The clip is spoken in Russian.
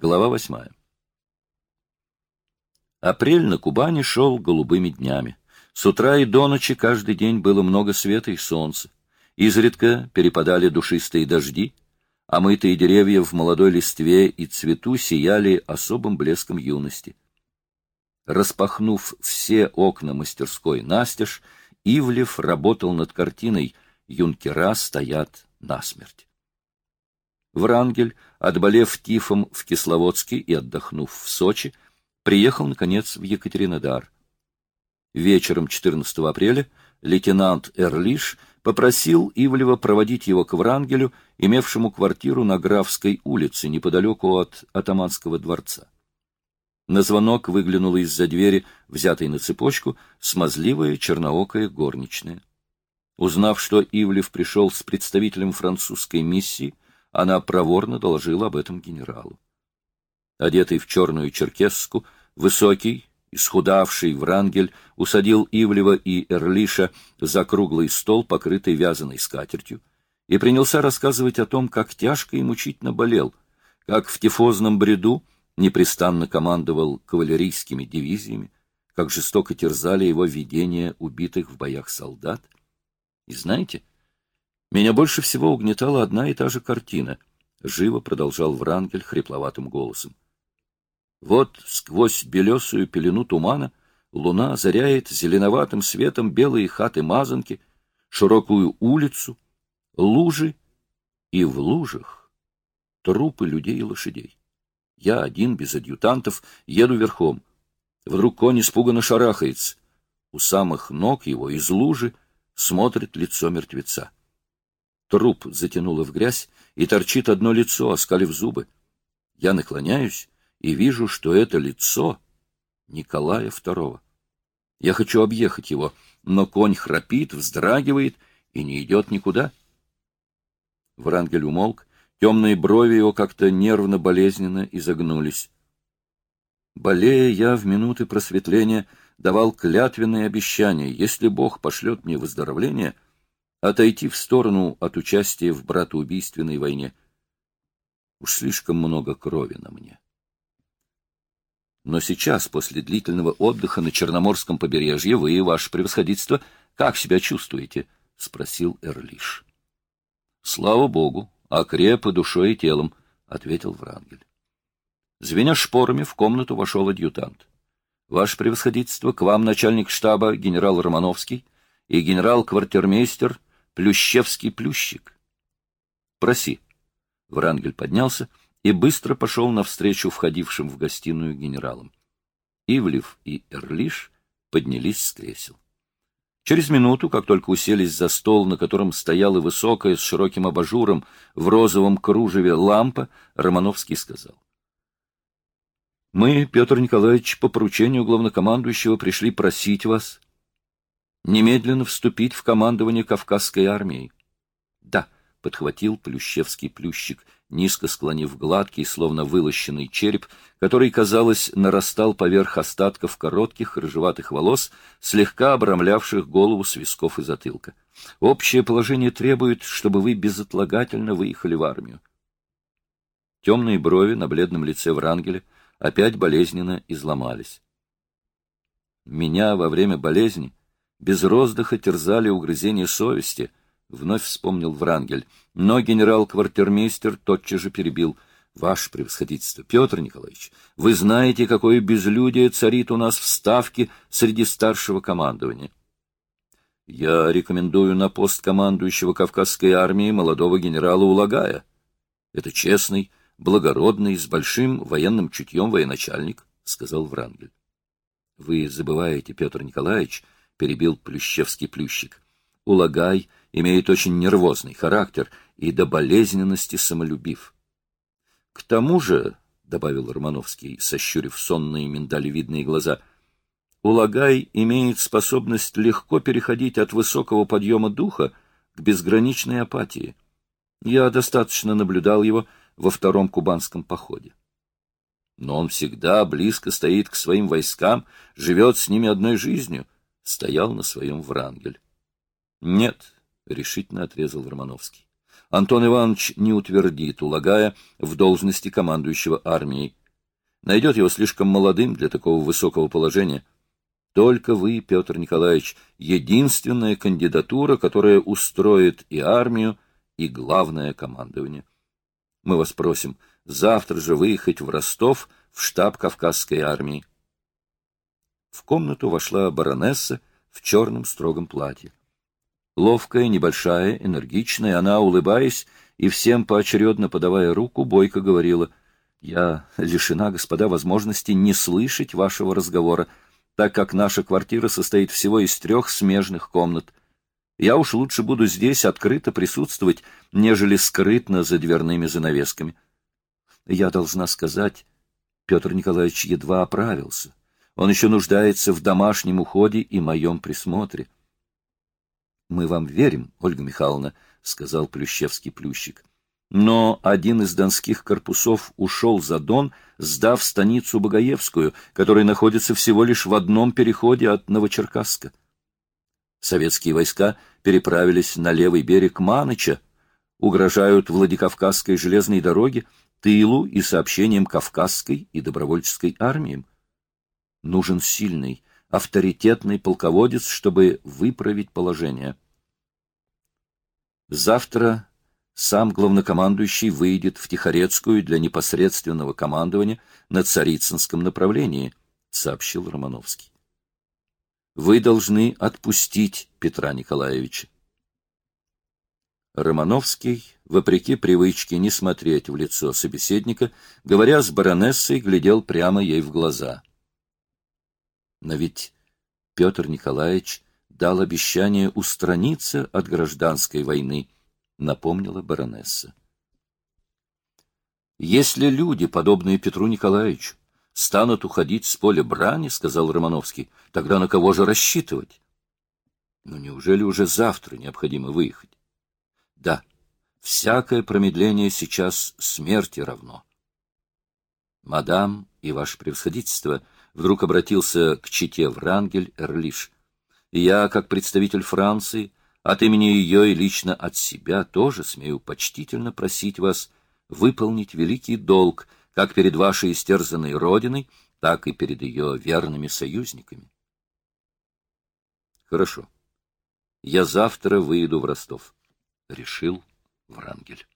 Глава восьмая. Апрель на Кубани шел голубыми днями. С утра и до ночи каждый день было много света и солнца. Изредка перепадали душистые дожди, а мытые деревья в молодой листве и цвету сияли особым блеском юности. Распахнув все окна мастерской настежь, Ивлев работал над картиной «Юнкера стоят насмерть». Врангель, отболев тифом в Кисловодске и отдохнув в Сочи, приехал, наконец, в Екатеринодар. Вечером 14 апреля лейтенант Эрлиш попросил Ивлева проводить его к Врангелю, имевшему квартиру на Графской улице, неподалеку от Атаманского дворца. На звонок выглянула из-за двери, взятой на цепочку, смазливая черноокая горничная. Узнав, что Ивлев пришел с представителем французской миссии, она проворно доложила об этом генералу. Одетый в черную черкеску, высокий, исхудавший Врангель усадил Ивлева и Эрлиша за круглый стол, покрытый вязаной скатертью, и принялся рассказывать о том, как тяжко и мучительно болел, как в тифозном бреду непрестанно командовал кавалерийскими дивизиями, как жестоко терзали его видения убитых в боях солдат. И знаете, меня больше всего угнетала одна и та же картина, — живо продолжал Врангель хрипловатым голосом. Вот сквозь белесую пелену тумана луна озаряет зеленоватым светом белые хаты-мазанки, широкую улицу, лужи, и в лужах трупы людей и лошадей. Я один, без адъютантов, еду верхом. Вдруг конь испуганно шарахается. У самых ног его из лужи смотрит лицо мертвеца. Труп затянуло в грязь, и торчит одно лицо, оскалив зубы. Я наклоняюсь и вижу, что это лицо Николая II. Я хочу объехать его, но конь храпит, вздрагивает и не идет никуда. Врангель умолк, темные брови его как-то нервно-болезненно изогнулись. Болея я в минуты просветления давал клятвенные обещания, если Бог пошлет мне выздоровление, отойти в сторону от участия в братоубийственной войне. Уж слишком много крови на мне. Но сейчас, после длительного отдыха на Черноморском побережье, вы, ваше превосходительство, как себя чувствуете? — спросил Эрлиш. — Слава богу, окреп и душой и телом, — ответил Врангель. Звеня шпорами, в комнату вошел адъютант. — Ваше превосходительство, к вам начальник штаба генерал Романовский и генерал-квартирмейстер Плющевский-Плющик. — Проси. Врангель поднялся и быстро пошел навстречу входившим в гостиную генералам. Ивлев и Эрлиш поднялись с кресел. Через минуту, как только уселись за стол, на котором стояла высокая с широким абажуром в розовом кружеве лампа, Романовский сказал. — Мы, Петр Николаевич, по поручению главнокомандующего пришли просить вас немедленно вступить в командование Кавказской армией. — Да, — подхватил Плющевский Плющик, — низко склонив гладкий, словно вылощенный череп, который, казалось, нарастал поверх остатков коротких рыжеватых волос, слегка обрамлявших голову с висков и затылка. Общее положение требует, чтобы вы безотлагательно выехали в армию. Темные брови на бледном лице Врангеля опять болезненно изломались. Меня во время болезни без роздыха терзали угрызения совести —— вновь вспомнил Врангель. Но генерал-квартирмейстер тотчас же перебил. — Ваше превосходительство, Петр Николаевич, вы знаете, какое безлюдие царит у нас в Ставке среди старшего командования. Я рекомендую на пост командующего Кавказской армии молодого генерала Улагая. Это честный, благородный, с большим военным чутьем военачальник, — сказал Врангель. — Вы забываете, Петр Николаевич, — перебил Плющевский Плющик. — Улагай — имеет очень нервозный характер и до болезненности самолюбив. — К тому же, — добавил Романовский, сощурив сонные миндалевидные глаза, — Улагай имеет способность легко переходить от высокого подъема духа к безграничной апатии. Я достаточно наблюдал его во втором кубанском походе. Но он всегда близко стоит к своим войскам, живет с ними одной жизнью, стоял на своем Врангель. Нет, — решительно отрезал Романовский. Антон Иванович не утвердит Улагая в должности командующего армией. Найдет его слишком молодым для такого высокого положения. Только вы, Петр Николаевич, единственная кандидатура, которая устроит и армию, и главное командование. Мы вас просим завтра же выехать в Ростов в штаб Кавказской армии. В комнату вошла баронесса в черном строгом платье. Ловкая, небольшая, энергичная, она, улыбаясь и всем поочередно подавая руку, бойко говорила, «Я лишена, господа, возможности не слышать вашего разговора, так как наша квартира состоит всего из трех смежных комнат. Я уж лучше буду здесь открыто присутствовать, нежели скрытно за дверными занавесками. Я должна сказать, Петр Николаевич едва оправился. Он еще нуждается в домашнем уходе и моем присмотре. — Мы вам верим, Ольга Михайловна, — сказал Плющевский Плющик. Но один из донских корпусов ушел за Дон, сдав станицу Богоевскую, которая находится всего лишь в одном переходе от Новочеркасска. Советские войска переправились на левый берег Маныча, угрожают Владикавказской железной дороге, тылу и сообщениям Кавказской и добровольческой армиям. Нужен сильный, авторитетный полководец, чтобы выправить положение. Завтра сам главнокомандующий выйдет в Тихорецкую для непосредственного командования на Царицынском направлении, сообщил Романовский. Вы должны отпустить Петра Николаевича. Романовский, вопреки привычке не смотреть в лицо собеседника, говоря с баронессой, глядел прямо ей в глаза. Но ведь Петр Николаевич дал обещание устраниться от гражданской войны, напомнила баронесса. Если люди, подобные Петру Николаевичу, станут уходить с поля брани, сказал Романовский, тогда на кого же рассчитывать? Но ну, неужели уже завтра необходимо выехать? Да, всякое промедление сейчас смерти равно. Мадам и ваше превосходительство вдруг обратился к чите Врангель Эрлиш. Я, как представитель Франции, от имени ее и лично от себя тоже смею почтительно просить вас выполнить великий долг, как перед вашей истерзанной родиной, так и перед ее верными союзниками. Хорошо. Я завтра выеду в Ростов, — решил Врангель.